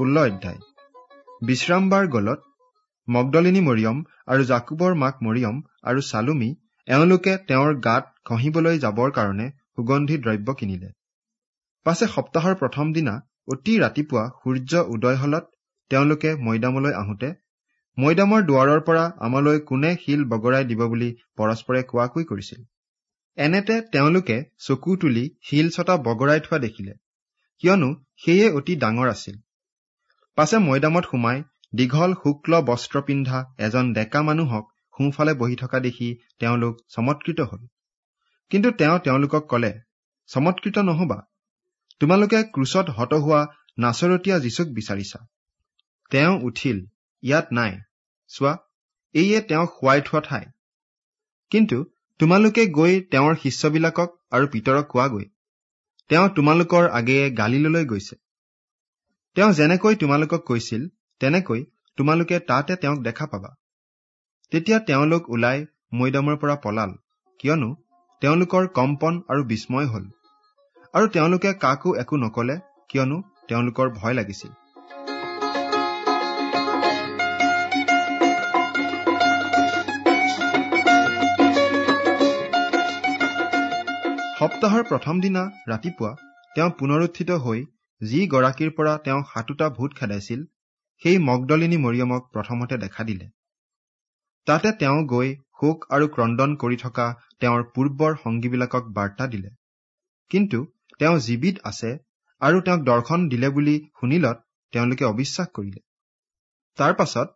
ষোল্ল অধ্যায়। বিশ্ৰামবাৰ গলত মগদলিনী মৰিয়ম আৰু জাকুবৰ মাক মৰিয়ম আৰু চালুমি এওঁলোকে তেওঁৰ গাত ঘঁহিবলৈ যাবৰ কাৰণে সুগন্ধি দ্ৰব্য কিনিলে। পাছে সপ্তাহৰ প্ৰথম দিনা অতি ৰাতিপুৱা সূৰ্য উদয় হলত তেওঁলোকে মৈদামলৈ আহোঁতে মৈদামৰ দুৱাৰৰ পৰা আমালৈ কোনে শিল বগৰাই দিব বুলি পৰস্পৰে কোৱাকৈ কৰিছিল। এনেতে তেওঁলোকে চকু তুলি শিল ছটা বগৰাই থোৱা দেখিলে। কিয়নো সেয়ে অতি ডাঙৰ আছিল। পাছে মৈদামত সোমাই দীঘল শুক্ল বস্ত্ৰ পিন্ধা এজন ডেকা মানুহক সোঁফালে বহি থকা দেখি তেওঁলোক চমৎকৃত হল। কিন্তু তেওঁ তেওঁলোকক কলে চমৎকৃত নহবা। তোমালোকে ক্ৰুচত হত হোৱা নাচৰতীয়া যীচুক বিচাৰিছা। তেওঁ উঠিল ইয়াত নাই। চোৱা এইয়ে তেওঁক শুৱাই থোৱা ঠাই। কিন্তু তোমালোকে গৈ তেওঁৰ শিষ্যবিলাকক আৰু পিতৰক কোৱাগৈ। তেওঁ তোমালোকৰ আগেয়ে গালিললৈ গৈছে। তেওঁ যেনেকৈ তোমালোকক কৈছিল তেনেকৈ তোমালোকে তাতে তেওঁক দেখা পাবা। তেতিয়া তেওঁলোক ওলাই মৈদামৰ পৰা পলাল কিয়নো তেওঁলোকৰ কম্পন আৰু বিস্ময় হল। আৰু তেওঁলোকে কাকো একো নকলে কিয়নো তেওঁলোকৰ ভয় লাগিছিল। সপ্তাহৰ প্ৰথম দিনা ৰাতিপুৱা তেওঁ পুনৰুত্থিত হৈ যি গৰাকীৰ পৰা তেওঁ সাতোটা ভূত খেদাইছিল সেই মগদলিনী মৰিয়মক প্ৰথমতে দেখা দিলে। তাতে তেওঁ গৈ শোক আৰু ক্ৰদন কৰি থকা তেওঁৰ পূৰ্বৰ সংগীবিলাকক বাৰ্তা দিলে। কিন্তু তেওঁ জীৱিত আছে আৰু তেওঁক দৰ্শন দিলে বুলি শুনিলত তেওঁলোকে অবিশ্বাস কৰিলে। তাৰ পাছত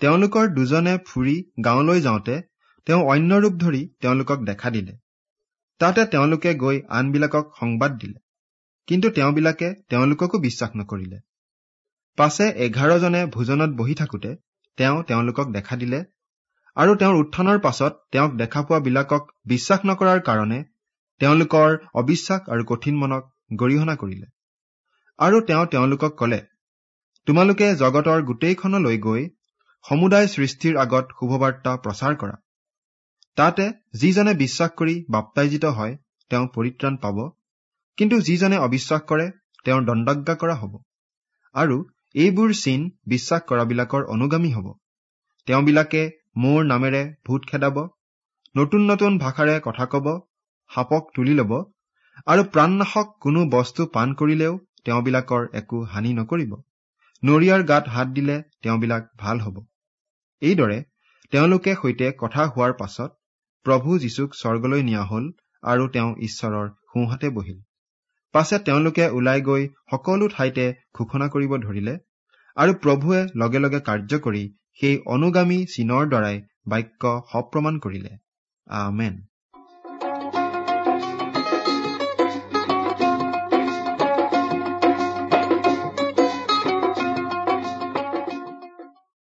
তেওঁলোকৰ দুজনে ফুৰি গাঁৱলৈ যাওঁতে তেওঁ অন্য ৰূপ ধৰি তেওঁলোকক দেখা দিলে। তাতে তেওঁলোকে গৈ আনবিলাকক সংবাদ দিলে। কিন্তু তেওঁবিলাকে তেওঁলোককো বিশ্বাস নকৰিলে। পাছে এঘাৰজনে ভোজনত বহি থাকোতে তেওঁ তেওঁলোকক দেখা দিলে আৰু তেওঁৰ উত্থানৰ পাছত তেওঁক দেখা পোৱাবিলাকক বিশ্বাস নকৰাৰ কাৰণে তেওঁলোকৰ অবিশ্বাস আৰু কঠিন মনক গৰিহণা কৰিলে। আৰু তেওঁ তেওঁলোকক কলে তোমালোকে জগতৰ গোটেইখনলৈ গৈ সমুদায় সৃষ্টিৰ আগত শুভবাৰ্তা প্ৰচাৰ কৰা। তাতে যিজনে বিশ্বাস কৰি বাপ্তাইজিত হয় তেওঁ পৰিত্ৰাণ পাব কিন্তু যিজনে অবিশ্বাস কৰে তেওঁৰ দণ্ডাজ্ঞা কৰা হব। আৰু এইবোৰ চিন বিশ্বাস কৰাবিলাকৰ অনুগামী হব। তেওঁবিলাকে মোৰ নামেৰে ভূত খেদাব নতুন নতুন ভাষাৰে কথা কব সাপক তুলি লব আৰু প্ৰাণনাশক কোনো বস্তু পাণ কৰিলেও তেওঁবিলাকৰ একো হানি নকৰিব। নৰিয়াৰ গাত হাত দিলে তেওঁবিলাক ভাল হব। এইদৰে তেওঁলোকে সৈতে কথা হোৱাৰ পাছত প্ৰভু যীশুক স্বৰ্গলৈ নিয়া হল আৰু তেওঁ ঈশ্বৰৰ সোঁহাতে বহিল। পাছে তেওঁলোকে ওলাই গৈ সকলো ঠাইতে ঘোষণা কৰিব ধৰিলে আৰু প্ৰভুৱে লগে লগে কাৰ্য কৰি সেই অনুগামী চীনৰ দ্বাৰাই বাক্য সপ্ৰমাণ কৰিলে। আমেন।